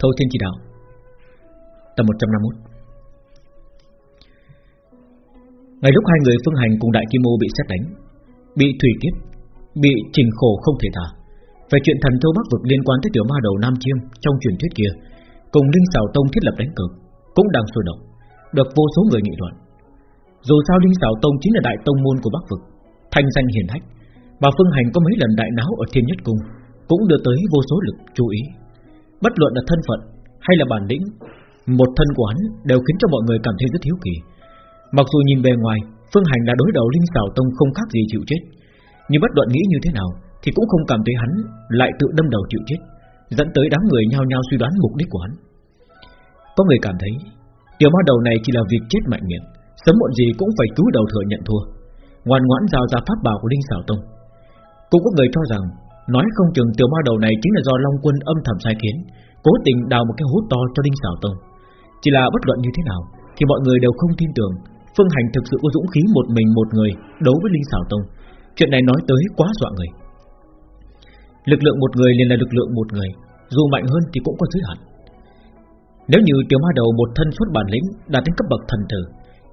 Thâu Thiên Chỉ Đạo. Tập 151 Ngày lúc hai người phương hành cùng Đại Kim Ô bị xét đánh, Bị thủy kiếp Bị trình khổ không thể tả. Về chuyện thần thâu Bắc vực liên quan tới tiểu ma đầu Nam Chiêm Trong truyền thuyết kia, Cùng Linh Sảo Tông thiết lập đánh cược, Cũng đang sôi động, Được vô số người nghị luận. Dù sao Linh Sảo Tông chính là đại tông môn của Bắc vực, Thanh danh hiển hách bà Phương Hành có mấy lần đại náo ở Thiên Nhất Cung, Cũng đưa tới vô số lực chú ý. Bất luận là thân phận hay là bản lĩnh, Một thân của hắn đều khiến cho mọi người cảm thấy rất hiếu kỳ. Mặc dù nhìn bề ngoài, Phương Hành là đối đầu Linh Sảo Tông không khác gì chịu chết, Nhưng bất luận nghĩ như thế nào Thì cũng không cảm thấy hắn lại tự đâm đầu chịu chết, Dẫn tới đám người nhao nhao suy đoán mục đích của hắn. Có người cảm thấy, Tiểu ma đầu này chỉ là việc chết mạnh miệng, Sớm muộn gì cũng phải cúi đầu thừa nhận thua. Ngoan ngoãn giao ra pháp bảo của Linh Sảo Tông. Cũng có người cho rằng Nói không chừng tiểu ma đầu này chính là do Long Quân âm thầm sai khiến, Cố tình đào một cái hố to cho Linh Sảo Tông. Chỉ là bất luận như thế nào Thì mọi người đều không tin tưởng, Phương Hành thực sự có dũng khí một mình một người Đấu với Linh Sảo Tông. Chuyện này nói tới quá dọa người. Lực lượng một người liền là lực lượng một người, Dù mạnh hơn thì cũng có giới hạn. Nếu như tiểu ma đầu một thân xuất bản lĩnh Đạt đến cấp bậc thần tử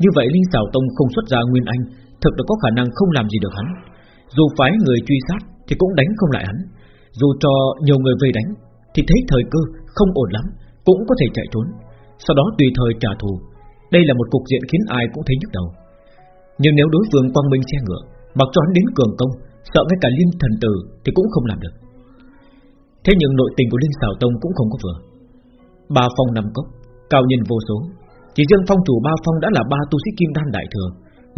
Như vậy Linh Sảo Tông không xuất ra Nguyên Anh, Thực là có khả năng không làm gì được hắn. Dù phái người truy sát thì cũng đánh không lại hắn. Dù cho nhiều người vây đánh, Thì thấy thời cơ không ổn lắm, Cũng có thể chạy trốn. Sau đó tùy thời trả thù. Đây là một cục diện khiến ai cũng thấy nhức đầu. Nhưng nếu đối phương quang minh xe ngựa, Mặc cho hắn đến cường công, Sợ ngay cả liên thần tử thì cũng không làm được. Thế nhưng nội tình của liên Xảo Tông cũng không có vừa. Ba phong năm cốc, Cao nhân vô số. Chỉ riêng phong chủ ba phong đã là ba tu sĩ kim đan đại thừa.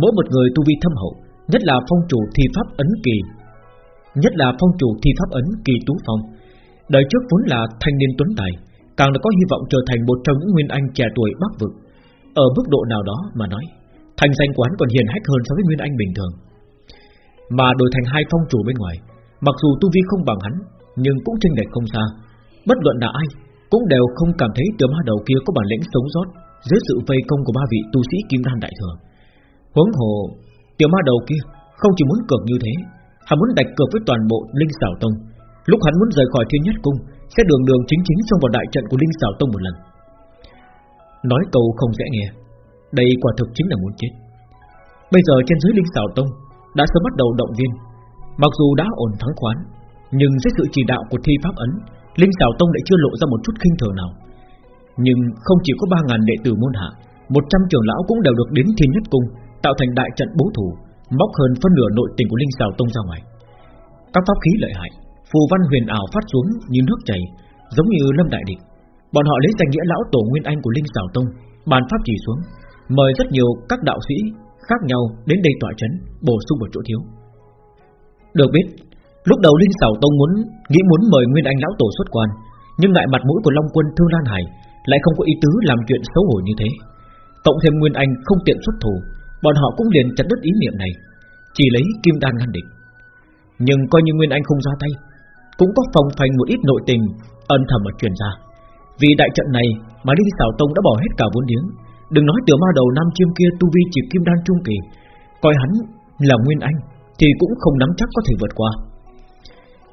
Mỗi một người tu vi thâm hậu, Nhất là phong chủ thi pháp ấn kỳ Nhất là phong chủ thi pháp ấn kỳ tú phong. Đời trước vốn là thanh niên tuấn tài, Càng đã có hy vọng trở thành một trong những nguyên anh trẻ tuổi bắc vực. Ở mức độ nào đó mà nói, Thành danh quán còn hiền hách hơn so với nguyên anh bình thường. Mà đổi thành hai phong chủ bên ngoài, Mặc dù tu vi không bằng hắn, Nhưng cũng chênh lệch không xa. Bất luận là ai, Cũng đều không cảm thấy tiểu ma đầu kia có bản lĩnh sống sót Dưới sự vây công của ba vị tu sĩ kim đan đại thừa. Huống hồ Tiểu ma đầu kia không chỉ muốn cược như thế Hắn muốn đạch cược với toàn bộ Linh Sảo Tông. Lúc hắn muốn rời khỏi Thiên Nhất Cung, Sẽ đường đường chính chính xông vào đại trận của Linh Sảo Tông một lần. Nói câu không dễ nghe. Đây quả thực chính là muốn chết. Bây giờ trên dưới Linh Sảo Tông Đã sớm bắt đầu động viên. Mặc dù đã ổn thắng khoán, Nhưng dưới sự chỉ đạo của thi pháp ấn, Linh Sảo Tông lại chưa lộ ra một chút khinh thường nào. Nhưng không chỉ có 3.000 đệ tử môn hạ 100 trưởng lão cũng đều được đến Thiên Nhất Cung, Tạo thành đại trận bố thủ Móc hơn phân nửa nội tình của Linh Sào Tông ra ngoài. Các pháp khí lợi hại Phù văn huyền ảo phát xuống như nước chảy Giống như lâm đại địch. Bọn họ lấy danh nghĩa lão tổ nguyên anh của Linh Sào Tông Bàn pháp chỉ xuống Mời rất nhiều các đạo sĩ khác nhau đến đây tỏa chấn Bổ sung một chỗ thiếu. Được biết Lúc đầu Linh Sảo Tông muốn nghĩ muốn mời Nguyên Anh lão tổ xuất quan, nhưng ngại mặt mũi của Long Quân Thương Lan Hải lại không có ý tứ làm chuyện xấu hổ như thế. Cộng thêm Nguyên Anh không tiện xuất thủ, Bọn họ cũng liền chặt đứt ý niệm này, Chỉ lấy kim đan ngăn địch. Nhưng coi như Nguyên Anh không ra tay, Cũng có phòng thành một ít nội tình Ân thầm ở truyền ra. Vì đại trận này mà Linh Sảo Tông đã bỏ hết cả vốn liếng. Đừng nói tiểu ma đầu Nam Chiêm kia Tu vi chỉ kim đan trung kỳ, Coi hắn là Nguyên Anh Thì cũng không nắm chắc có thể vượt qua.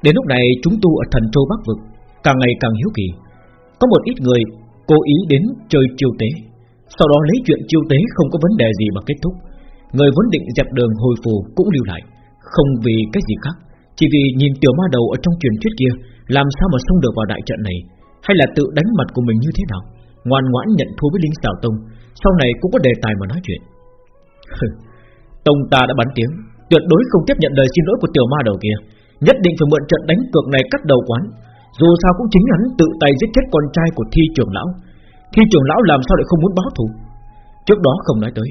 Đến lúc này chúng tu ở thần châu Bắc Vực Càng ngày càng hiếu kỳ. Có một ít người cố ý đến chơi chiêu tế sau đó lấy chuyện chiêu tế không có vấn đề gì mà kết thúc. Người vốn định dẹp đường hồi phù cũng lưu lại, Không vì cái gì khác, Chỉ vì nhìn tiểu ma đầu ở trong truyền thuyết kia, Làm sao mà xông được vào đại trận này? Hay là tự đánh mặt của mình như thế nào? Ngoan ngoãn nhận thua với Linh Sảo Tông, Sau này cũng có đề tài mà nói chuyện. Tông ta đã bắn tiếng, Tuyệt đối không tiếp nhận lời xin lỗi của tiểu ma đầu kia. Nhất định phải mượn trận đánh cược này cắt đầu quán, Dù sao cũng chính hắn tự tay giết chết con trai của thi trưởng lão. Khi trưởng lão làm sao lại không muốn báo thù? Trước đó không nói tới.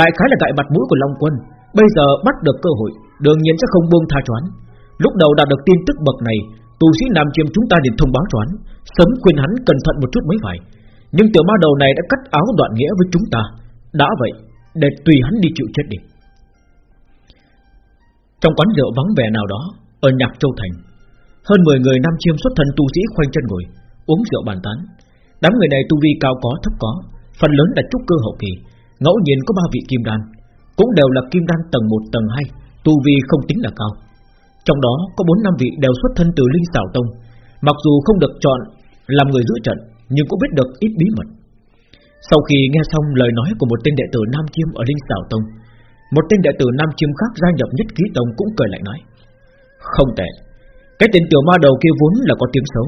Đại khái là tại mặt mũi của Long Quân. Bây giờ bắt được cơ hội, Đương nhiên sẽ không buông tha choán Lúc đầu đạt được tin tức bậc này Tu sĩ Nam Chiêm chúng ta liền thông báo choán Sớm khuyên hắn cẩn thận một chút mới phải. Nhưng tiểu ma đầu này đã cắt áo đoạn nghĩa với chúng ta. Đã vậy, Để tùy hắn đi chịu chết đi. Trong quán rượu vắng vẻ nào đó, Ở Nhạc Châu Thành, Hơn 10 người Nam Chiêm xuất thân tu sĩ khoanh chân ngồi, Uống rượu bàn tán. Đám người này tu vi cao có, thấp có. Phần lớn là trúc cơ hậu kỳ. Ngẫu nhiên có ba vị kim đan. Cũng đều là kim đan tầng 1 tầng 2 Tu vi không tính là cao. Trong đó có 4 năm vị đều xuất thân từ Linh Xảo Tông. Mặc dù không được chọn làm người giữ trận, Nhưng cũng biết được ít bí mật. Sau khi nghe xong lời nói của một tên đệ tử Nam Chiêm ở Linh Xảo Tông, Một tên đệ tử Nam Chiêm khác gia nhập nhất ký tông cũng cười lại nói, Không tệ. Cái tên tiểu ma đầu kia vốn là có tiếng xấu,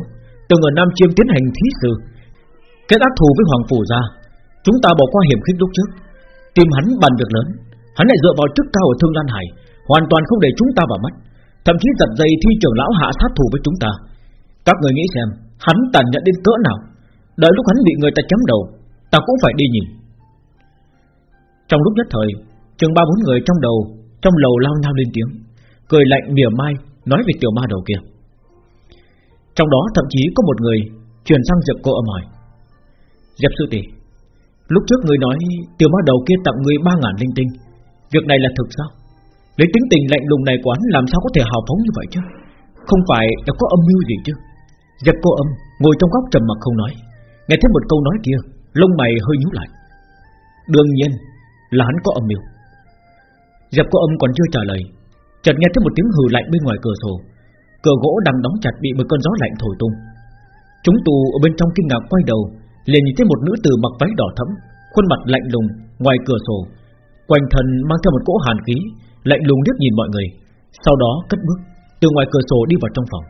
Từng ở Nam Chiêm tiến hành thí sự Kết ác thù với Hoàng Phủ ra, Chúng ta bỏ qua hiểm khích lúc trước. Tìm hắn bàn việc lớn Hắn lại dựa vào chức cao ở Thương Lan Hải Hoàn toàn không để chúng ta vào mắt. Thậm chí giật dây thi trưởng lão hạ sát thủ với chúng ta. Các người nghĩ xem Hắn tàn nhẫn đến cỡ nào. Đợi lúc hắn bị người ta chấm đầu Ta cũng phải đi nhìn. Trong lúc nhất thời Chừng ba bốn người trong đầu Trong lầu lao nhau lên tiếng Cười lạnh mỉa mai Nói về tiểu ma đầu kia. Trong đó thậm chí có một người Chuyển sang Diệp cô âm hỏi. Diệp sư tỷ, Lúc trước người nói tiểu ma đầu kia tặng người ba ngàn linh tinh, Việc này là thực sao? Lấy tính tình lạnh lùng này quán Làm sao có thể hào phóng như vậy chứ? Không phải đã có âm mưu gì chứ? Diệp cô âm ngồi trong góc trầm mặc không nói, Nghe thấy một câu nói kia, Lông mày hơi nhíu lại. Đương nhiên là hắn có âm mưu. Diệp cô âm còn chưa trả lời, Chợt nghe thấy một tiếng hừ lạnh bên ngoài cửa sổ. Cửa gỗ đang đóng chặt bị một cơn gió lạnh thổi tung. Chúng tù ở bên trong kinh ngạc quay đầu liền nhìn thấy một nữ tử mặc váy đỏ thẫm, Khuôn mặt lạnh lùng ngoài cửa sổ, Quanh thân mang theo một cỗ hàn khí, Lạnh lùng liếc nhìn mọi người. Sau đó cất bước, Từ ngoài cửa sổ đi vào trong phòng.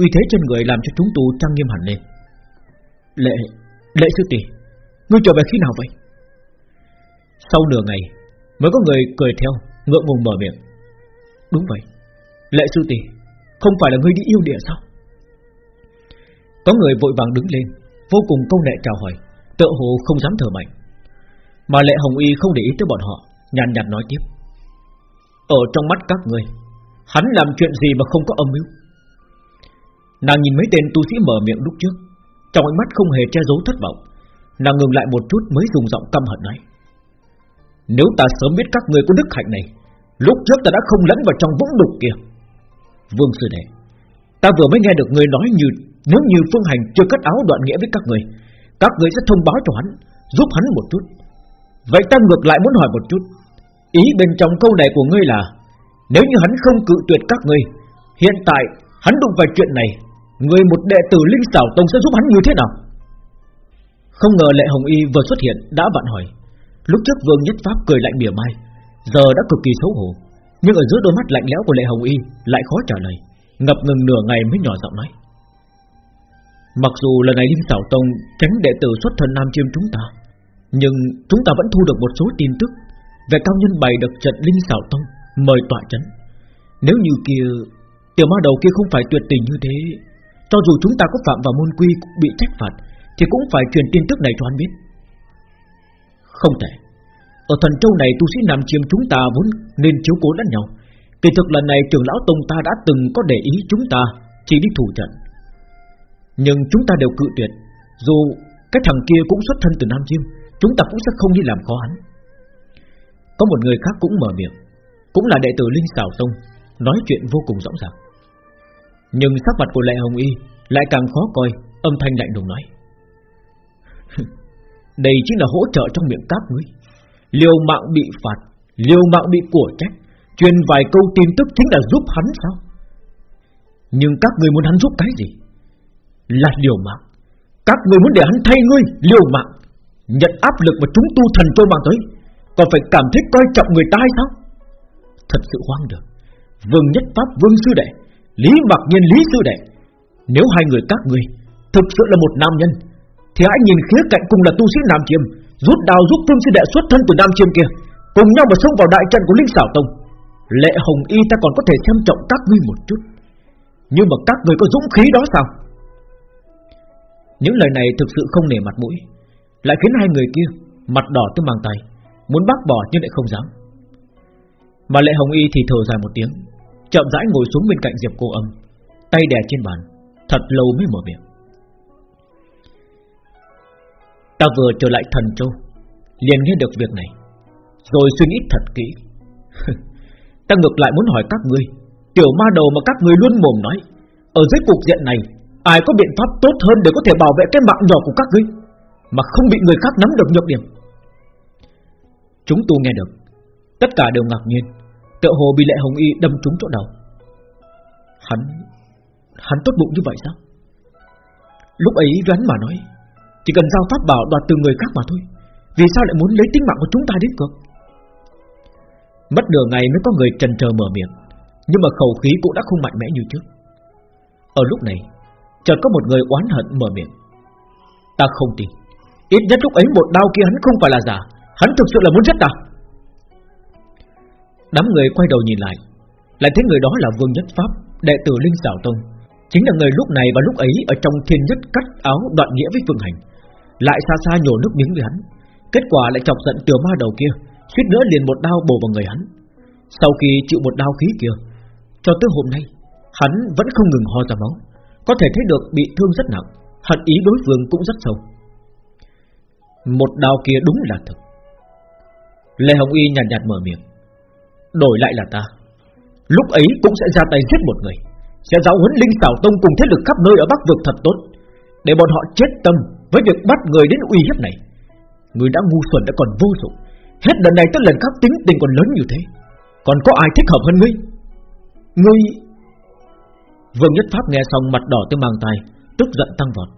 Uy thế trên người làm cho chúng tu trang nghiêm hẳn lên. Lệ Lệ sư tỷ, Ngươi trở về khi nào vậy? Sau nửa ngày, Mới có người cười theo, Ngượng ngùng mở miệng. Đúng vậy, Lệ sư tỷ, Không phải là ngươi đi yêu địa sao? Có người vội vàng đứng lên Vô cùng công nệ chào hỏi, Tựa hồ không dám thở mạnh. Mà lệ hồng y không để ý tới bọn họ, Nhàn nhạt nói tiếp. Ở trong mắt các người, Hắn làm chuyện gì mà không có âm mưu? Nàng nhìn mấy tên tu sĩ mở miệng lúc trước, Trong ánh mắt không hề che giấu thất vọng. Nàng ngừng lại một chút mới dùng giọng căm hận nói. Nếu ta sớm biết các người có đức hạnh này, Lúc trước ta đã không lẫn vào trong vũng đục kia. Vương sư đệ Ta vừa mới nghe được người nói như, Nếu như Phương Hành chưa cất áo đoạn nghĩa với các người Các người sẽ thông báo cho hắn, Giúp hắn một chút. Vậy ta ngược lại muốn hỏi một chút. Ý bên trong câu này của ngươi là, Nếu như hắn không cự tuyệt các ngươi Hiện tại hắn đụng vào chuyện này, Người một đệ tử Linh Sảo Tông sẽ giúp hắn như thế nào? Không ngờ Lệ Hồng Y vừa xuất hiện đã vặn hỏi. Lúc trước Vương Nhất Pháp cười lạnh mỉa mai, Giờ đã cực kỳ xấu hổ, Nhưng ở giữa đôi mắt lạnh lẽo của Lệ Hồng Y Lại khó trả lời. Ngập ngừng nửa ngày mới nhỏ giọng nói. Mặc dù lần này Linh Sảo Tông Tránh đệ tử xuất thân Nam Chiêm chúng ta, Nhưng chúng ta vẫn thu được một số tin tức Về cao nhân bày được trận Linh Sảo Tông Mời tọa chấn. Nếu như kia, Tiểu ma đầu kia không phải tuyệt tình như thế, Cho dù chúng ta có phạm vào môn quy cũng Bị trách phạt, Thì cũng phải truyền tin tức này cho anh biết. Không thể. Ở thần châu này tu sĩ Nam Chiêm chúng ta vốn nên chiếu cố lẫn nhau. Kỳ thực lần này trưởng lão Tông ta đã từng có để ý chúng ta, Chỉ đi thủ trận. Nhưng chúng ta đều cự tuyệt, Dù cái thằng kia cũng xuất thân từ Nam Chiêm, Chúng ta cũng sẽ không đi làm khó hắn. Có một người khác cũng mở miệng, Cũng là đệ tử Linh xào Tông, Nói chuyện vô cùng rõ ràng. Nhưng sắc mặt của Lệ Hồng Y Lại càng khó coi, Âm thanh lạnh lùng nói. Đây chính là hỗ trợ trong miệng các ngươi. Liều mạng bị phạt, Liều mạng bị của trách. Truyền vài câu tin tức chính là giúp hắn sao? Nhưng các người muốn hắn giúp cái gì? Là liều mạng. Các người muốn để hắn thay ngươi liều mạng. Nhận áp lực mà chúng tu thần tôi mang tới. Còn phải cảm thấy coi trọng người ta hay sao? Thật sự hoang đường. Vương Nhất Pháp, Vương Sư Đệ, Lý Mặc Nhiên, Lý Sư Đệ, Nếu hai người các người Thực sự là một nam nhân, Thì hãy nhìn khía cạnh cùng là tu sĩ Nam Chiêm, Rút đào giúp Vương Sư Đệ xuất thân từ Nam Chiêm kia, Cùng nhau mà xông vào đại trận của Linh sảo Tông. Lệ Hồng Y ta còn có thể xem trọng các ngươi một chút. Nhưng mà các ngươi có dũng khí đó sao? Những lời này thực sự không nể mặt mũi. Lại khiến hai người kia Mặt đỏ tới mang tay, Muốn bác bỏ nhưng lại không dám. Mà Lệ Hồng Y thì thở dài một tiếng, Chậm rãi ngồi xuống bên cạnh Diệp cô âm, Tay đè trên bàn, Thật lâu mới mở miệng. Ta vừa trở lại thần châu, Liền nghe được việc này, Rồi suy nghĩ thật kỹ. Ta ngược lại muốn hỏi các ngươi, Tiểu ma đầu mà các ngươi luôn mồm nói, Ở dưới cục diện này, Ai có biện pháp tốt hơn để có thể bảo vệ cái mạng nhỏ của các ngươi Mà không bị người khác nắm được nhược điểm? Chúng tu nghe được, Tất cả đều ngạc nhiên, Tựa hồ bị lệ hồng y đâm trúng chỗ đầu. Hắn Hắn tốt bụng như vậy sao? Lúc ấy rắn mà nói, Chỉ cần giao pháp bảo đoạt từ người khác mà thôi, Vì sao lại muốn lấy tính mạng của chúng ta đến cược? Mất nửa ngày mới có người trần chờ mở miệng. Nhưng mà khẩu khí cũng đã không mạnh mẽ như trước. Ở lúc này, Chợt có một người oán hận mở miệng. Ta không tin. Ít nhất lúc ấy một đau kia hắn không phải là giả. Hắn thực sự là muốn giết ta. Đám người quay đầu nhìn lại. Lại thấy người đó là Vương Nhất Pháp, Đệ tử Linh Giảo Tông. Chính là người lúc này và lúc ấy Ở trong thiên nhất cắt áo đoạn nghĩa với Phương Hành. Lại xa xa nhổ nước miếng với hắn. Kết quả lại chọc giận tiểu ma đầu kia suýt nữa liền một đao bổ vào người hắn. Sau khi chịu một đao khí kia Cho tới hôm nay Hắn vẫn không ngừng ho ra máu Có thể thấy được bị thương rất nặng Hận ý đối phương cũng rất sâu. Một đao kia đúng là thật. Lê Hồng Y nhàn nhạt, nhạt mở miệng. Đổi lại là ta. Lúc ấy cũng sẽ ra tay giết một người Sẽ giáo huấn Linh Tảo Tông cùng thế lực khắp nơi ở Bắc Vực thật tốt Để bọn họ chết tâm Với việc bắt người đến uy hiếp này. Người đã ngu xuẩn đã còn vô dụng Hết lần này tới lần khác tính tình còn lớn như thế. Còn có ai thích hợp hơn ngươi? Ngươi Vương Nhất Pháp nghe xong mặt đỏ tới mang tay Tức giận tăng vọt,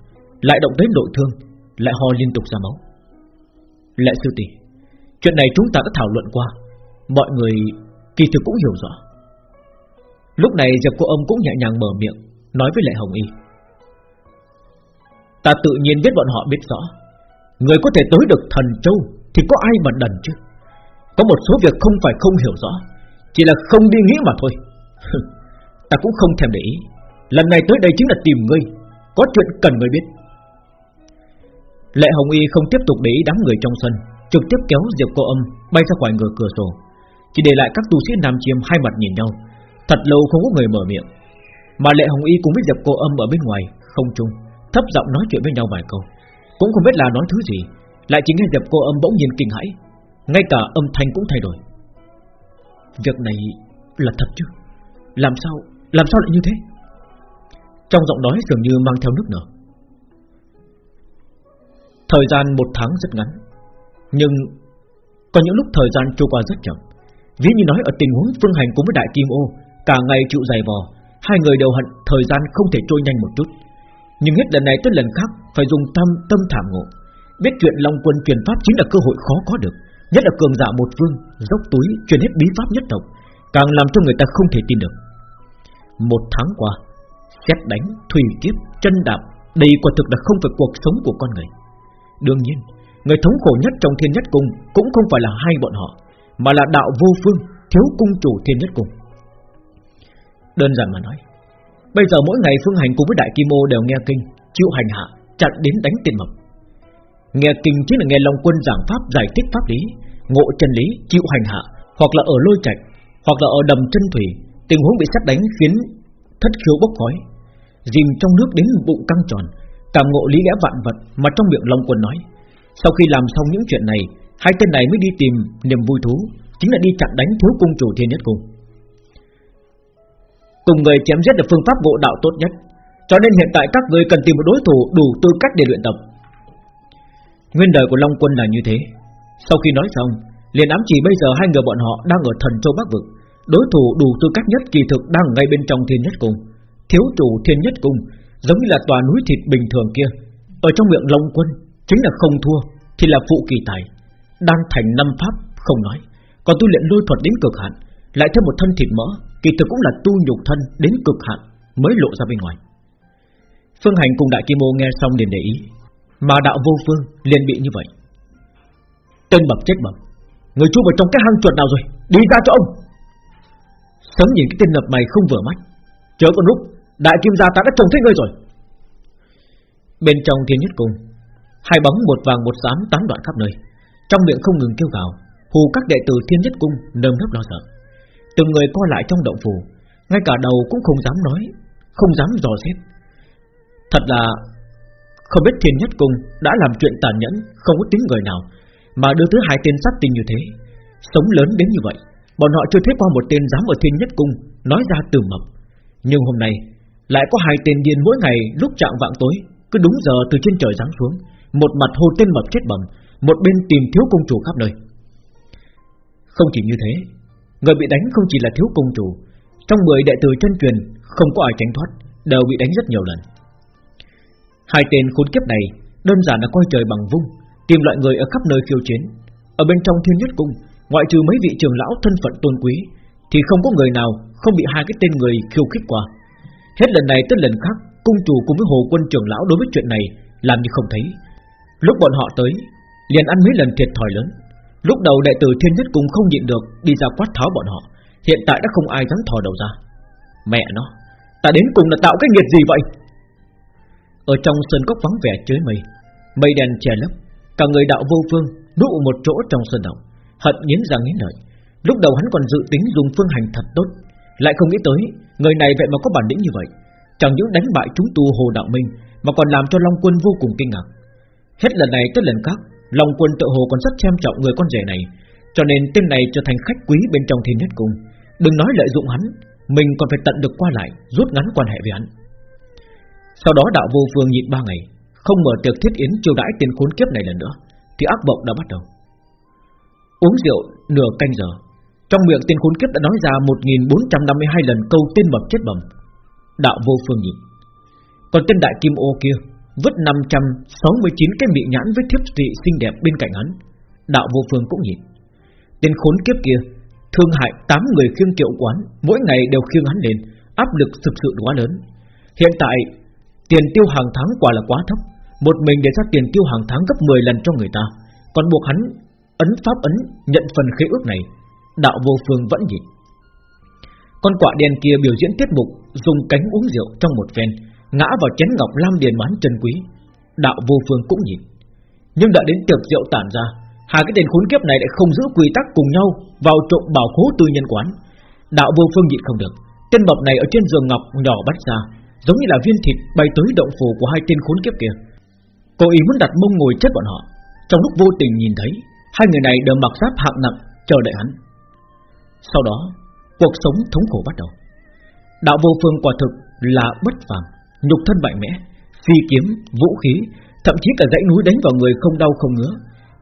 Lại động tới nội thương, Lại ho liên tục ra máu. Lệ sư tỷ, Chuyện này chúng ta đã thảo luận qua, Mọi người kỳ thực cũng hiểu rõ. Lúc này Diệp cô ông cũng nhẹ nhàng mở miệng, Nói với Lệ Hồng Y. Ta tự nhiên biết bọn họ biết rõ, Người có thể tới được thần châu thì có ai mà đần chứ? Có một số việc không phải không hiểu rõ, Chỉ là không đi nghĩ mà thôi. Ta cũng không thèm để ý. Lần này tới đây chính là tìm ngươi, Có chuyện cần ngươi biết. Lệ Hồng Y không tiếp tục để ý đám người trong sân, Trực tiếp kéo Diệp cô âm Bay ra khỏi ngcửa cửa sổ. Chỉ để lại các tu sĩ nam chiêm hai mặt nhìn nhau, Thật lâu không có người mở miệng. Mà Lệ Hồng Y cũng biết Diệp cô âm ở bên ngoài Không chung, Thấp giọng nói chuyện với nhau vài câu. Cũng không biết là nói thứ gì lại chỉ nghe Diệp cô âm bỗng nhiên kinh hãi. Ngay cả âm thanh cũng thay đổi. Việc này là thật chứ? Làm sao Làm sao lại như thế? Trong giọng nói dường như mang theo nước nở. Thời gian một tháng rất ngắn. Nhưng Có những lúc thời gian trôi qua rất chậm. Ví như nói ở tình huống phương hành cùng với Đại Kim Ô, Cả ngày chịu dày vò, Hai người đều hận thời gian không thể trôi nhanh một chút. Nhưng hết lần này tới lần khác, Phải dùng tâm tâm thảm ngộ. Biết chuyện Long Quân truyền pháp chính là cơ hội khó có được Nhất là cường giả một vương Dốc túi truyền hết bí pháp nhất tộc Càng làm cho người ta không thể tin được. Một tháng qua Xét đánh, thủy kiếp, chân đạp Đây quả thực là không phải cuộc sống của con người. Đương nhiên Người thống khổ nhất trong thiên nhất cung Cũng không phải là hai bọn họ Mà là đạo vô phương Thiếu cung chủ thiên nhất cung. Đơn giản mà nói Bây giờ mỗi ngày Phương Hành cùng với Đại Kim Ô đều nghe kinh Chịu hành hạ Chặn đến đánh tiền mập Nghe kinh chính là nghe Long Quân giảng pháp giải thích pháp lý, Ngộ chân lý, chịu hành hạ, Hoặc là ở lôi trạch, Hoặc là ở đầm chân thủy, Tình huống bị sát đánh khiến thất khiếu bốc khói. Dìm trong nước đến bụng căng tròn, Cảm ngộ lý lẽ vạn vật Mà trong miệng Long Quân nói. Sau khi làm xong những chuyện này, Hai tên này mới đi tìm niềm vui thú, Chính là đi chặn đánh thiếu cung chủ thiên nhất cung. Cùng người chém giết được phương pháp ngộ đạo tốt nhất. Cho nên hiện tại các người cần tìm một đối thủ đủ tư cách để luyện tập. Nguyên đời của Long Quân là như thế. Sau khi nói xong, liền ám chỉ bây giờ hai người bọn họ đang ở thần châu Bắc Vực. Đối thủ đủ tư cách nhất kỳ thực đang ngay bên trong thiên nhất cung. Thiếu chủ thiên nhất cung Giống như là tòa núi thịt bình thường kia. Ở trong miệng Long Quân Chính là không thua, Thì là phụ kỳ tài. Đang thành năm pháp, không nói. Còn tu luyện lôi thuật đến cực hạn, Lại thêm một thân thịt mỡ, Kỳ thực cũng là tu nhục thân đến cực hạn Mới lộ ra bên ngoài. Phương Hành cùng Đại Kim Ô nghe xong liền để ý. Mà đạo vô phương liền bị như vậy. Tên bẩm chết bẩm Người chui vào trong cái hang chuột nào rồi? Đi ra cho ông. Sớm nhìn cái tên lập mày không vừa mắt Chờ con lúc Đại Kim gia ta đã trông thấy ngươi rồi. Bên trong thiên nhất cung, Hai bóng một vàng một xám tán đoạn khắp nơi. Trong miệng không ngừng kêu gào, Hù các đệ tử thiên nhất cung nơm nớp lo sợ. Từng người co lại trong động phủ, Ngay cả đầu cũng không dám nói, Không dám dò xét. Thật là không biết thiên nhất cung đã làm chuyện tàn nhẫn, Không có tính người nào, Mà đưa tới hai tên sát tinh như thế. Sống lớn đến như vậy, Bọn họ chưa thấy qua một tên dám ở thiên nhất cung Nói ra từ mập. Nhưng hôm nay, lại có hai tên điên mỗi ngày lúc trạng vạng tối, Cứ đúng giờ từ trên trời giáng xuống, Một mặt hô tên mập chết bầm, Một bên tìm thiếu công chủ khắp nơi. Không chỉ như thế, Người bị đánh không chỉ là thiếu công chủ, Trong 10 đệ tử chân truyền Không có ai tránh thoát, Đều bị đánh rất nhiều lần. Hai tên khốn kiếp này Đơn giản là coi trời bằng vung, Tìm loại người ở khắp nơi khiêu chiến. Ở bên trong thiên nhất cung, Ngoại trừ mấy vị trưởng lão thân phận tôn quý, Thì không có người nào không bị hai cái tên người khiêu khích qua. Hết lần này tới lần khác, Cung chủ cùng với hồ quân trưởng lão đối với chuyện này Làm như không thấy. Lúc bọn họ tới, Liền ăn mấy lần thiệt thòi lớn. Lúc đầu đệ tử thiên nhất cung không nhịn được, Đi ra quát tháo bọn họ, Hiện tại đã không ai dám thò đầu ra. Mẹ nó, Ta đến cùng là tạo cái nghiệt gì vậy? Ở trong sơn cốc vắng vẻ chơi mây Mây đèn che lấp, Cả người đạo vô phương núp một chỗ trong sơn động, Hận nghiến răng nghiến lợi. Lúc đầu hắn còn dự tính dùng phương hành thật tốt, Lại không nghĩ tới Người này vậy mà có bản lĩnh như vậy. Chẳng những đánh bại chúng tu Hồ Đạo Minh, Mà còn làm cho Long Quân vô cùng kinh ngạc. Hết lần này tới lần khác, Long Quân tự hồ còn rất xem trọng người con rể này, Cho nên tên này trở thành khách quý bên trong thiên nhất cung. Đừng nói lợi dụng hắn, Mình còn phải tận được qua lại, Rút ngắn quan hệ với hắn. Sau đó đạo vô phương nhịn ba ngày, Không mở tiệc thiết yến chiêu đãi tiền khốn kiếp này lần nữa, Thì ác mộng đã bắt đầu. Uống rượu nửa canh giờ, Trong miệng tên khốn kiếp đã nói ra 1452 lần câu tên mập chết bầm Đạo vô phương nhịn. Còn tên đại kim ô kia, Vứt 569 cái miệng nhãn với thiếp thị xinh đẹp bên cạnh hắn. Đạo vô phương cũng nhịn. Tên khốn kiếp kia Thương hại 8 người khiêng kiệu quán, Mỗi ngày đều khiêng hắn lên, Áp lực thực sự quá lớn. Hiện tại tiền tiêu hàng tháng quả là quá thấp. Một mình để ra tiền tiêu hàng tháng gấp 10 lần cho người ta. Còn buộc hắn ấn pháp ấn, nhận phần khế ước này. Đạo vô phương vẫn nhịn. Con quạ đen kia biểu diễn tiết mục, Dùng cánh uống rượu trong một phen, Ngã vào chén ngọc lam điền bán chân quý. Đạo vô phương cũng nhịn. Nhưng đợi đến tiệc rượu tản ra, Hai cái tên khốn kiếp này lại không giữ quy tắc cùng nhau Vào trộm bảo khố tư nhân quán. Đạo vô phương nhịn không được. Tên bọc này ở trên giường ngọc nhỏ bắt ra Giống như là viên thịt bay tới động phủ của hai tên khốn kiếp kia. Cô ý muốn đặt mông ngồi chết bọn họ. Trong lúc vô tình nhìn thấy Hai người này đều mặc giáp hạng nặng Chờ đợi hắn. Sau đó cuộc sống thống khổ bắt đầu. Đạo vô phương quả thực là bất phàm Nhục thân mạnh mẽ Phi kiếm, vũ khí Thậm chí cả dãy núi đánh vào người không đau không ngứa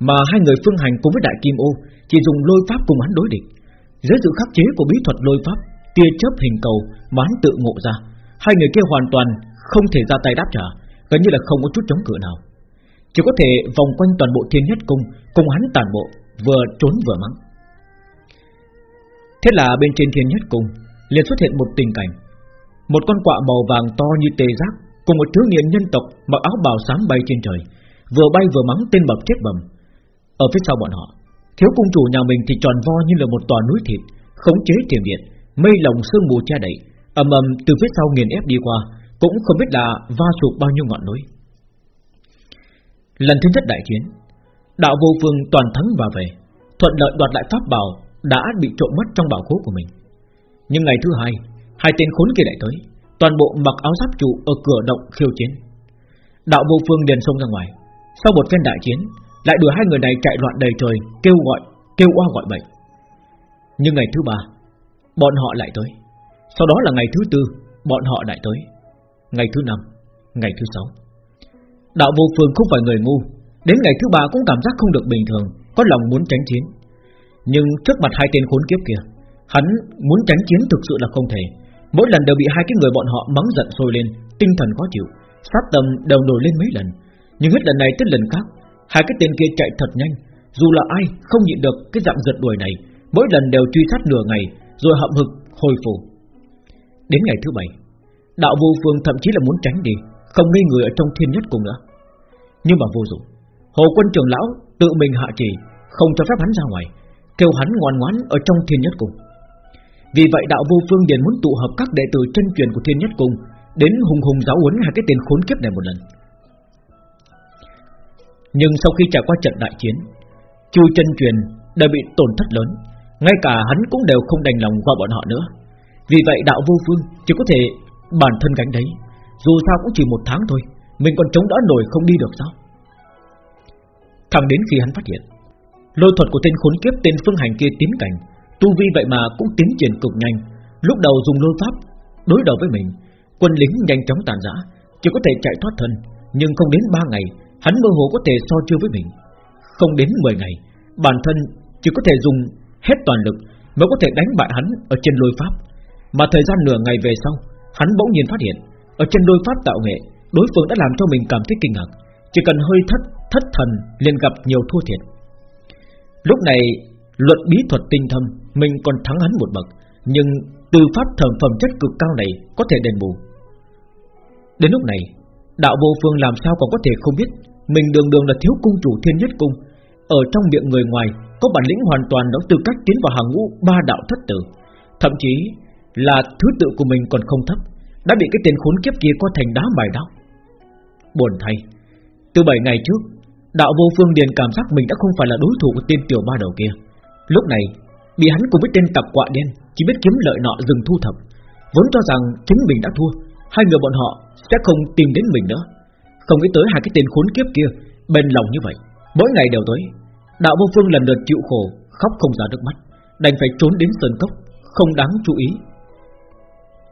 Mà hai người phương hành cùng với đại kim ô Chỉ dùng lôi pháp cùng hắn đối địch. Dưới sự khắc chế của bí thuật lôi pháp Tia chớp hình cầu mà hắn tự ngộ ra. Hai người kia hoàn toàn không thể ra tay đáp trả, Gần như là không có chút chống cự nào. Chỉ có thể vòng quanh toàn bộ thiên nhất cung, Cùng hắn tàn bộ, Vừa trốn vừa mắng. Thế là bên trên thiên nhất cung liền xuất hiện một tình cảnh. Một con quạ màu vàng to như tê giác, Cùng một thiếu niên nhân tộc mặc áo bào xám bay trên trời, Vừa bay vừa mắng tên bập chết bầm Ở phía sau bọn họ, Thiếu cung chủ nhà mình thì tròn vo như là một tòa núi thịt, Khống chế tiền điện, Mây lồng sương mù che đậy ầm ầm từ phía sau nghiền ép đi qua Cũng không biết là va sụp bao nhiêu ngọn núi. Lần thứ nhất đại chiến Đạo vô phương toàn thắng và về Thuận lợi đoạt lại pháp bảo Đã bị trộm mất trong bảo khố của mình. Nhưng ngày thứ hai Hai tên khốn kia lại tới Toàn bộ mặc áo giáp trụ ở cửa động khiêu chiến. Đạo vô phương liền xông ra ngoài. Sau một phen đại chiến Lại đuổi hai người này chạy loạn đầy trời Kêu gọi, kêu oa gọi bệnh Nhưng ngày thứ ba Bọn họ lại tới. Sau đó là ngày thứ tư Bọn họ lại tới. Ngày thứ năm, ngày thứ sáu. Đạo vô phương không phải người ngu Đến ngày thứ ba cũng cảm giác không được bình thường Có lòng muốn tránh chiến. Nhưng trước mặt hai tên khốn kiếp kia Hắn muốn tránh chiến thực sự là không thể. Mỗi lần đều bị hai cái người bọn họ mắng giận sôi lên Tinh thần khó chịu Sát tâm đều nổi lên mấy lần. Nhưng hết lần này tới lần khác Hai cái tên kia chạy thật nhanh. Dù là ai không nhịn được cái dạng giật đuổi này Mỗi lần đều truy sát nửa ngày Rồi hậm hực hồi phục. Đến ngày thứ bảy, Đạo vô phương thậm chí là muốn tránh đi, Không nghi người ở trong thiên nhất cùng nữa. Nhưng mà vô dụng, Hồ quân trưởng lão tự mình hạ chỉ Không cho phép hắn ra ngoài, Kêu hắn ngoan ngoãn ở trong thiên nhất cung. Vì vậy đạo vô phương liền muốn tụ hợp các đệ tử chân truyền của thiên nhất cung, Đến hùng hùng giáo huấn hai cái tên khốn kiếp này một lần. Nhưng sau khi trải qua trận đại chiến, Chư chân truyền đã bị tổn thất lớn, Ngay cả hắn cũng đều không đành lòng qua bọn họ nữa. Vì vậy đạo vô phương chỉ có thể bản thân gánh đấy. Dù sao cũng chỉ một tháng thôi, Mình còn chống đỡ nổi không đi được sao? Thẳng đến khi hắn phát hiện, Lôi thuật của tên khốn kiếp, tên phương hành kia tiến cảnh, Tu vi vậy mà cũng tiến triển cực nhanh. Lúc đầu dùng lôi pháp Đối đầu với mình, Quân lính nhanh chóng tàn rã, Chỉ có thể chạy thoát thân. Nhưng không đến 3 ngày, Hắn mơ hồ có thể so chiêu với mình. Không đến 10 ngày, Bản thân chỉ có thể dùng hết toàn lực Mới có thể đánh bại hắn ở trên lôi pháp. Mà thời gian nửa ngày về sau, Hắn bỗng nhiên phát hiện, Ở trên đôi pháp tạo nghệ, Đối phương đã làm cho mình cảm thấy kinh ngạc. Chỉ cần hơi thất thất thần liền gặp nhiều thua thiệt. Lúc này, Luận bí thuật tinh thâm, Mình còn thắng hắn một bậc, Nhưng từ pháp thẩm phẩm chất cực cao này Có thể đền bù. Đến lúc này, Đạo vô phương làm sao còn có thể không biết, Mình đường đường là thiếu cung chủ thiên nhất cung, Ở trong miệng người ngoài Có bản lĩnh hoàn toàn đó tư cách tiến vào hàng ngũ Ba đạo thất tử. Thậm chí là thứ tự của mình còn không thấp, Đã bị cái tên khốn kiếp kia có thành đá bài đó. Buồn thay, Từ 7 ngày trước, Đạo vô phương điền cảm giác mình đã không phải là đối thủ của tên tiểu ba đầu kia. Lúc này, Bị hắn cùng với tên tặc quạ đen Chỉ biết kiếm lợi nọ dừng thu thập, Vốn cho rằng chính mình đã thua, Hai người bọn họ sẽ không tìm đến mình nữa. Không nghĩ tới hai cái tên khốn kiếp kia Bên lòng như vậy. Mỗi ngày đều tới, Đạo vô phương lần lượt chịu khổ, Khóc không ra nước mắt, Đành phải trốn đến sơn cốc, Không đáng chú ý.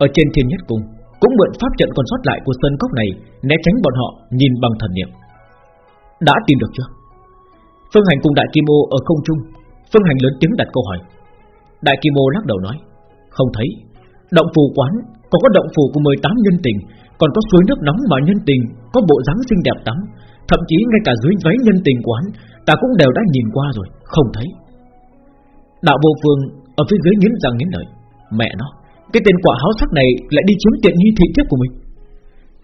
Ở trên thiên nhất cung, Cũng mượn pháp trận còn sót lại của sơn cốc này Né tránh bọn họ nhìn bằng thần niệm. Đã tìm được chưa? Phương Hành cùng Đại Kim Ô ở không trung. Phương Hành lớn tiếng đặt câu hỏi. Đại Kim Ô lắc đầu nói, Không thấy. Động phù quán, Còn có động phù của 18 nhân tình, Còn có suối nước nóng mà nhân tình, Có bộ dáng xinh đẹp tắm. Thậm chí ngay cả dưới váy nhân tình quán, Ta cũng đều đã nhìn qua rồi, Không thấy. Đạo vô phương ở phía dưới nghiến răng nghiến lợi, Mẹ nó. Cái tên quả háo sắc này lại đi chiếm tiện nghi thị thiếp của mình.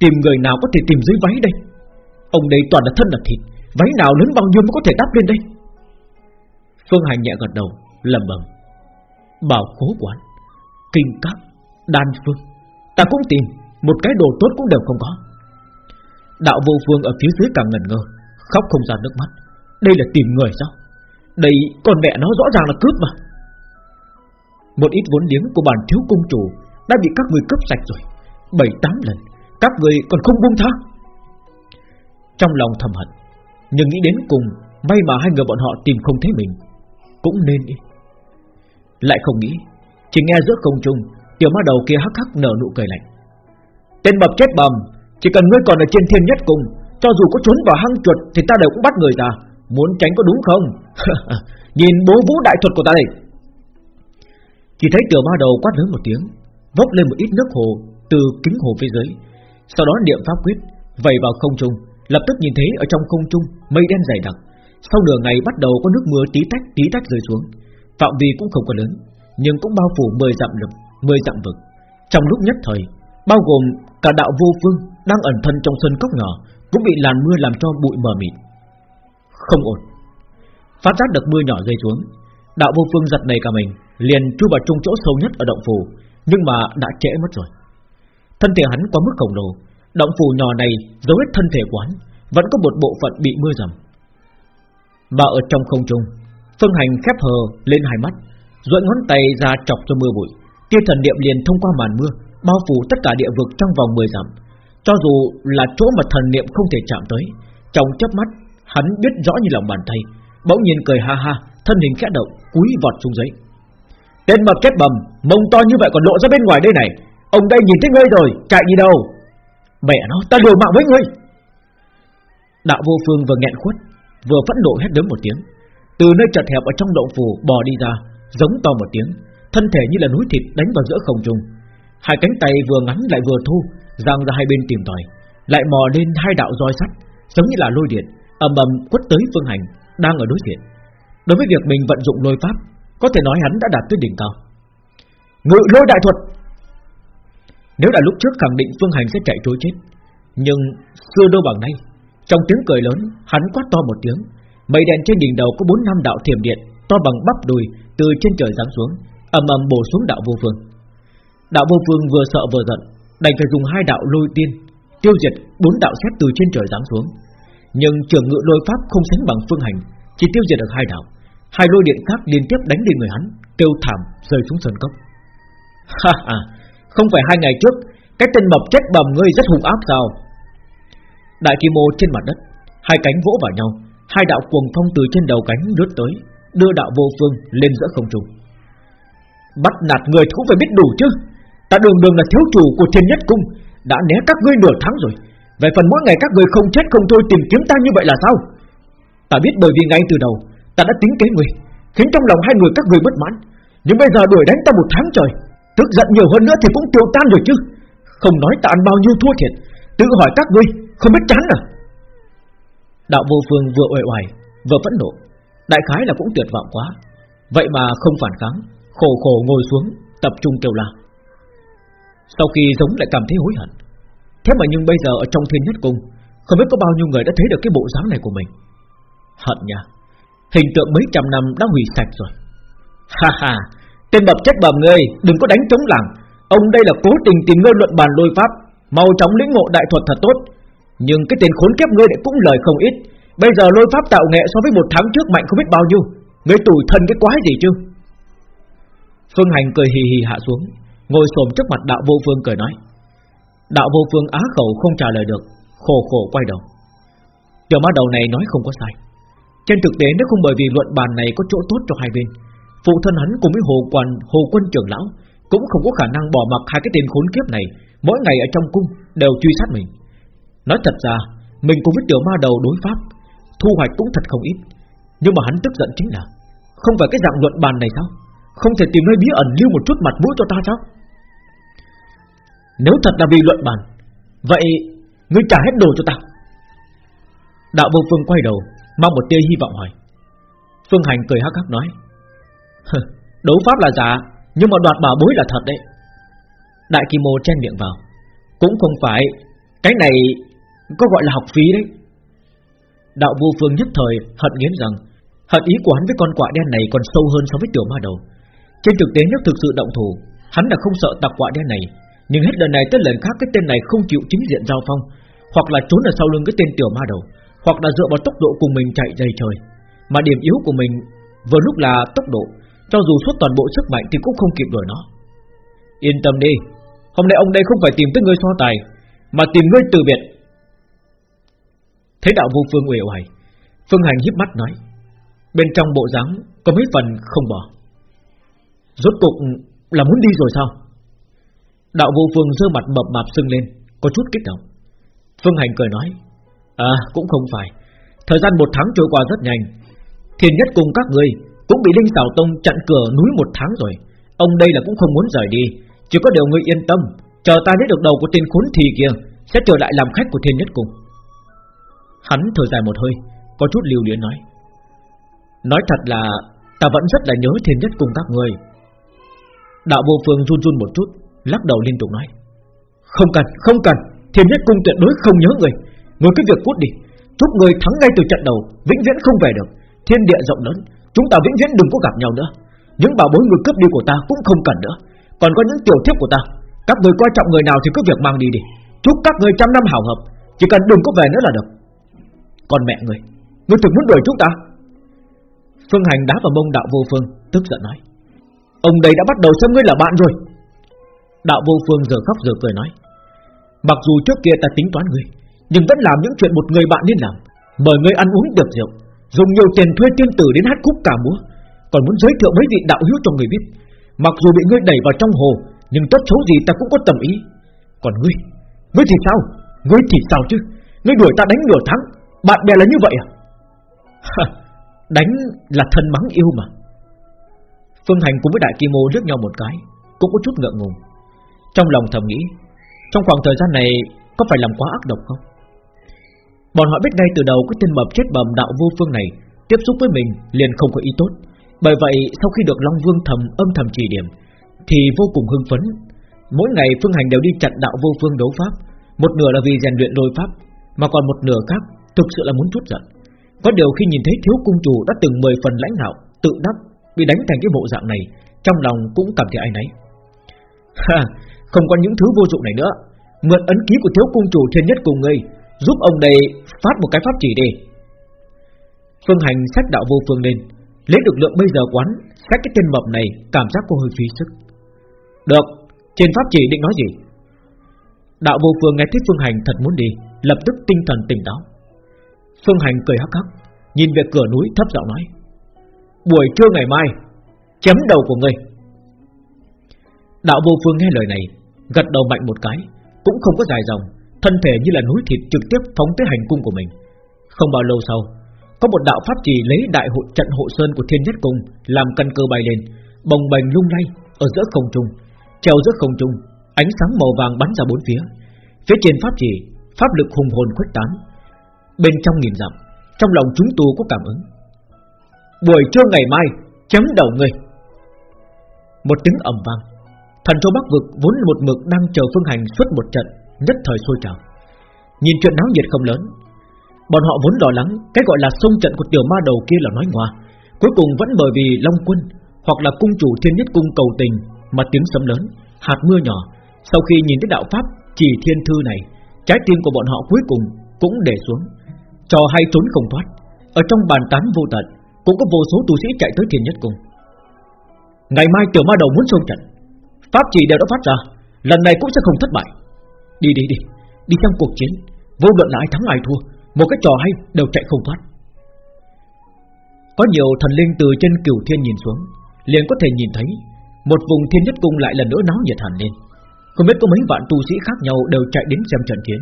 Tìm người nào có thể tìm dưới váy đây? Ông đây toàn là thân là thịt, Váy nào lớn bao nhiêu mới có thể đắp lên đây? Phương Hành nhẹ gật đầu, lẩm bẩm. Bảo cố quán, Kinh các, Đan phương. Ta cũng tìm, Một cái đồ tốt cũng đều không có. Đạo vô phương ở phía dưới càng ngẩn ngơ, Khóc không ra nước mắt. Đây là tìm người sao? Đây con mẹ nó rõ ràng là cướp mà. Một ít vốn liếng của bản thiếu công chủ Đã bị các người cướp sạch rồi. Bảy, tám lần, Các người còn không buông tha. Trong lòng thầm hận, Nhưng nghĩ đến cùng, May mà hai người bọn họ tìm không thấy mình, Cũng nên đi. Lại không nghĩ, Chỉ nghe giữa không trung, Tiểu ma đầu kia hắc hắc nở nụ cười lạnh. Tên bập chết bầm, Chỉ cần ngươi còn ở trên thiên nhất cùng Cho dù có trốn vào hang chuột Thì ta đều cũng bắt người ta Muốn tránh có đúng không? Nhìn bố vũ đại thuật của ta đây. Chỉ thấy tiểu ma đầu quát lớn một tiếng, Vốc lên một ít nước hồ Từ kính hồ phía dưới. Sau đó niệm pháp quyết, Vẩy vào không trung, Lập tức nhìn thấy ở trong không trung Mây đen dày đặc. Sau nửa ngày bắt đầu có nước mưa tí tách tí tách rơi xuống. Phạm vi cũng không có lớn, Nhưng cũng bao phủ mười dặm lực mười dặm vực. Trong lúc nhất thời, Bao gồm cả đạo vô phương Đang ẩn thân trong sân cốc nhỏ, Cũng bị làn mưa làm cho bụi mờ mịt. Không ổn. Phát giác được mưa nhỏ rơi xuống, Đạo vô phương giật này cả mình. Liền chui vào trung chỗ sâu nhất ở động phủ, Nhưng mà đã trễ mất rồi. Thân thể hắn quá mức khổng lồ, Động phủ nhỏ này dấu hết thân thể quán Vẫn có một bộ phận bị mưa dầm. Và ở trong không trung, Phương hành khép hờ lên hai mắt, duỗi ngón tay ra chọc cho mưa bụi. Tiêu thần niệm liền thông qua màn mưa, Bao phủ tất cả địa vực trong vòng 10 dặm. Cho dù là chỗ mà thần niệm không thể chạm tới, Trong chớp mắt, Hắn biết rõ như lòng bàn tay, Bỗng nhiên cười ha ha, Thân hình khẽ động, cúi vọt xuống giấy Tên mập chết bầm Mông to như vậy còn lộ ra bên ngoài đây này Ông đây nhìn thấy ngươi rồi Chạy đi đâu Mẹ nó ta liều mạng với ngươi Đạo vô phương vừa nghẹn khuất Vừa phẫn nộ hét lớn một tiếng Từ nơi chật hẹp ở trong động phủ bò đi ra Giống to một tiếng thân thể như là núi thịt đánh vào giữa không trung. Hai cánh tay vừa ngắn lại vừa thu, giang ra hai bên tìm tòi, lại mò lên hai đạo roi sắt, giống như là lôi điện, ầm ầm quất tới Phương Hành đang ở đối diện. Đối với việc mình vận dụng lôi pháp, có thể nói hắn đã đạt tới đỉnh cao. Ngự lôi đại thuật. Nếu là lúc trước khẳng định Phương Hành sẽ chạy trốn chết, nhưng xưa đâu bằng nay, trong tiếng cười lớn, hắn quát to một tiếng, mây đèn trên đỉnh đầu có bốn năm đạo thiểm điện to bằng bắp đùi từ trên trời giáng xuống, ầm ầm bổ xuống đạo vô phương. Đạo vô phương vừa sợ vừa giận, đành phải dùng hai đạo lôi tiên tiêu diệt bốn đạo xét từ trên trời giáng xuống. Nhưng trường ngự lôi pháp không sánh bằng phương hành, chỉ tiêu diệt được hai đạo. Hai lôi điện khác liên tiếp đánh lên người hắn, kêu thảm rơi xuống sân cốc. Ha ha, không phải hai ngày trước cái tên mập chết bầm ngươi rất hung ác sao? Đại kim ô trên mặt đất, hai cánh vỗ vào nhau, hai đạo cuồng phong từ trên đầu cánh lướt tới, đưa đạo vô phương lên giữa không trung. Bắt nạt người thú cũng phải biết đủ chứ Ta đường đường là thiếu chủ của thiên nhất cung Đã né các ngươi nửa tháng rồi Về phần mỗi ngày các người không chết không thôi tìm kiếm ta như vậy là sao Ta biết bởi vì ngay từ đầu Ta đã tính kế người, Khiến trong lòng hai người các người bất mãn. Nhưng bây giờ đuổi đánh ta một tháng trời, Tức giận nhiều hơn nữa thì cũng tiêu tan rồi chứ. Không nói ta ăn bao nhiêu thua thiệt, Tự hỏi các ngươi, không biết chán à? Đạo vô phương vừa uể oải, Vừa phẫn nộ. Đại khái là cũng tuyệt vọng quá. Vậy mà không phản kháng, Khổ khổ ngồi xuống, Tập trung kêu la. Sau khi giống lại cảm thấy hối hận. Thế mà nhưng bây giờ ở trong thiên nhất cung, Không biết có bao nhiêu người đã thấy được cái bộ dáng này của mình. Hận nha. Hình tượng mấy trăm năm đã hủy sạch rồi. Ha ha, Tên bập chết bầm ngươi, Đừng có đánh trống lảng Ông đây là cố tình tìm ngươi luận bàn lôi pháp, Mau chóng lĩnh ngộ đại thuật thật tốt. Nhưng cái tên khốn kiếp ngươi lại cũng lời không ít. Bây giờ lôi pháp tạo nghệ so với một tháng trước mạnh không biết bao nhiêu. Ngươi tủi thân cái quái gì chứ? Phương Hành cười hì hì hạ xuống, Ngồi xổm trước mặt đạo vô phương cười nói. Đạo vô phương á khẩu không trả lời được, Khổ khổ quay đầu. Tiểu ma đầu này nói không có sai. Trên thực tế nếu không bởi vì luận bàn này có chỗ tốt cho hai bên, Phụ thân hắn cùng với hồ quan, Hồ quân trưởng lão Cũng không có khả năng bỏ mặc hai cái tên khốn kiếp này, Mỗi ngày ở trong cung đều truy sát mình. Nói thật ra, Mình cùng với tiểu ma đầu đối pháp, Thu hoạch cũng thật không ít. Nhưng mà hắn tức giận chính là, Không phải cái dạng luận bàn này sao? Không thể tìm nơi bí ẩn lưu một chút mặt mũi cho ta sao? Nếu thật là vì luận bàn, Vậy Ngươi trả hết đồ cho ta. Đạo vô phương quay đầu Mang một tia hy vọng hỏi. Phương Hành cười hắc hắc nói. Đấu pháp là giả, Nhưng mà đoạt bảo bối là thật đấy. Đại Kim Mô chen miệng vào. Cũng không phải, Cái này có gọi là học phí đấy. Đạo vô phương nhất thời hận nghiến rằng, Hận ý của hắn với con quạ đen này còn sâu hơn so với tiểu ma đầu. Trên thực tế nếu thực sự động thủ, Hắn là không sợ tặc quạ đen này. Nhưng hết lần này tới lần khác, cái tên này không chịu chính diện giao phong, Hoặc là trốn ở sau lưng cái tên tiểu ma đầu. Hoặc là dựa vào tốc độ cùng mình chạy dày trời. Mà điểm yếu của mình Vừa lúc là tốc độ, Cho dù suốt toàn bộ sức mạnh thì cũng không kịp đuổi nó. Yên tâm đi, Hôm nay ông đây không phải tìm tới ngươi so tài, Mà tìm ngươi từ biệt. Thấy đạo vô phương uể oải, Phương Hành híp mắt nói, Bên trong bộ dáng có mấy phần không bỏ. Rốt cục là muốn đi rồi sao? Đạo vô phương giơ mặt mập mạp sưng lên, Có chút kích động. Phương Hành cười nói À cũng không phải. Thời gian một tháng trôi qua rất nhanh. Thiên nhất cùng các người Cũng bị Linh Sảo Tông chặn cửa núi một tháng rồi. Ông đây là cũng không muốn rời đi. Chỉ có điều ngươi yên tâm Chờ ta lấy được đầu của tên khốn thì kia Sẽ trở lại làm khách của thiên nhất cùng. Hắn thở dài một hơi Có chút lưu luyến nói. Nói thật là Ta vẫn rất là nhớ thiên nhất cùng các người. Đạo vô phương run run một chút Lắc đầu liên tục nói. Không cần, không cần Thiên nhất cung tuyệt đối không nhớ người. Người cái việc cút đi. Chúc người thắng ngay từ trận đầu, Vĩnh viễn không về được. Thiên địa rộng lớn, Chúng ta vĩnh viễn đừng có gặp nhau nữa. Những bảo bối người cướp đi của ta cũng không cần nữa. Còn có những tiểu thiếp của ta, Các người quan trọng người nào thì cứ việc mang đi đi. Chúc các người trăm năm hảo hợp, Chỉ cần đừng có về nữa là được. Còn mẹ người Người thực muốn đuổi chúng ta? Phương Hành đá vào mông đạo vô phương, Tức giận nói. Ông đây đã bắt đầu xem ngươi là bạn rồi. Đạo vô phương giờ khóc giờ cười nói. Mặc dù trước kia ta tính toán ngươi nhưng vẫn làm những chuyện một người bạn nên làm, Mời ngươi ăn uống được rượu, Dùng nhiều tiền thuê tiên tử đến hát khúc cả múa. Còn muốn giới thiệu mấy vị đạo hữu cho người biết, Mặc dù bị ngươi đẩy vào trong hồ, Nhưng tốt xấu gì ta cũng có tầm ý. Còn ngươi Ngươi thì sao? Ngươi thì sao chứ? Ngươi đuổi ta đánh nửa tháng, Bạn bè là như vậy à? Đánh là thân mắng yêu mà. Phương Hành cùng với Đại Kim Mô liếc nhau một cái, Cũng có chút ngượng ngùng. Trong lòng thầm nghĩ, Trong khoảng thời gian này Có phải làm quá ác độc không? Bọn họ biết ngay từ đầu cái tên mập chết bầm đạo vô phương này Tiếp xúc với mình liền không có ý tốt. Bởi vậy, sau khi được Long Vương thầm âm thầm chỉ điểm, Thì vô cùng hưng phấn. Mỗi ngày Phương Hành đều đi chặn đạo vô phương đấu pháp, Một nửa là vì rèn luyện lôi pháp, Mà còn một nửa khác Thực sự là muốn chút giận. Có điều khi nhìn thấy thiếu cung chủ đã từng 10 phần lãnh đạo, Tự đắc, bị đánh thành cái bộ dạng này, Trong lòng cũng cảm thấy ai nấy Ha, Không còn những thứ vô dụng này nữa. Mượn ấn ký của thiếu cung chủ thiên nhất cùng ngươi Giúp ông đây phát một cái pháp chỉ đi. Phương Hành sách đạo vô phương lên, Lấy lực lượng bây giờ quán Sách cái tên mập này, cảm giác cô hơi phí sức. Được, Trên pháp chỉ định nói gì? Đạo vô phương nghe thấy Phương Hành thật muốn đi, Lập tức tinh thần tỉnh táo. Phương Hành cười hắc hắc, Nhìn về cửa núi thấp giọng nói, Buổi trưa ngày mai Chém đầu của ngươi. Đạo vô phương nghe lời này, Gật đầu mạnh một cái, Cũng không có dài dòng Thân thể như là núi thịt trực tiếp phóng tới hành cung của mình. Không bao lâu sau, Có một đạo pháp trì lấy đại hội trận hộ sơn của thiên nhất cung Làm căn cơ bay lên, Bồng bềnh lung lay Ở giữa không trung, Treo giữa không trung, Ánh sáng màu vàng bắn ra bốn phía. Phía trên pháp trì Pháp lực hùng hồn khuếch tán, Bên trong nghìn dặm, Trong lòng chúng tu có cảm ứng. Buổi trưa ngày mai, Chấm đầu người. Một tiếng ầm vang, Thần châu Bắc Vực vốn một mực đang chờ phương hành suốt một trận. Nhất thời sôi trào. Nhìn chuyện náo nhiệt không lớn Bọn họ vốn lo lắng Cái gọi là sông trận của tiểu ma đầu kia là nói ngoa Cuối cùng vẫn bởi vì Long Quân Hoặc là cung chủ thiên nhất cung cầu tình Mà tiếng sấm lớn, hạt mưa nhỏ. Sau khi nhìn thấy đạo pháp chỉ thiên thư này Trái tim của bọn họ cuối cùng cũng để xuống Trò hay trốn không thoát. Ở trong bàn tán vô tận Cũng có vô số tu sĩ chạy tới thiên nhất cung. Ngày mai tiểu ma đầu muốn sông trận Pháp chỉ đều đã phát ra Lần này cũng sẽ không thất bại. Đi đi đi. Đi xem cuộc chiến. Vô luận là ai thắng ai thua, Một cái trò hay đều chạy không thoát. Có nhiều thần linh từ trên cửu thiên nhìn xuống, liền có thể nhìn thấy Một vùng thiên nhất cung lại lần nữa náo nhiệt hẳn lên. Không biết có mấy vạn tu sĩ khác nhau Đều chạy đến xem trận chiến.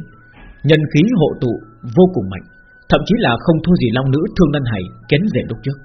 Nhân khí hộ tụ vô cùng mạnh, Thậm chí là không thua gì long nữ thương đan hải kén rể lúc trước.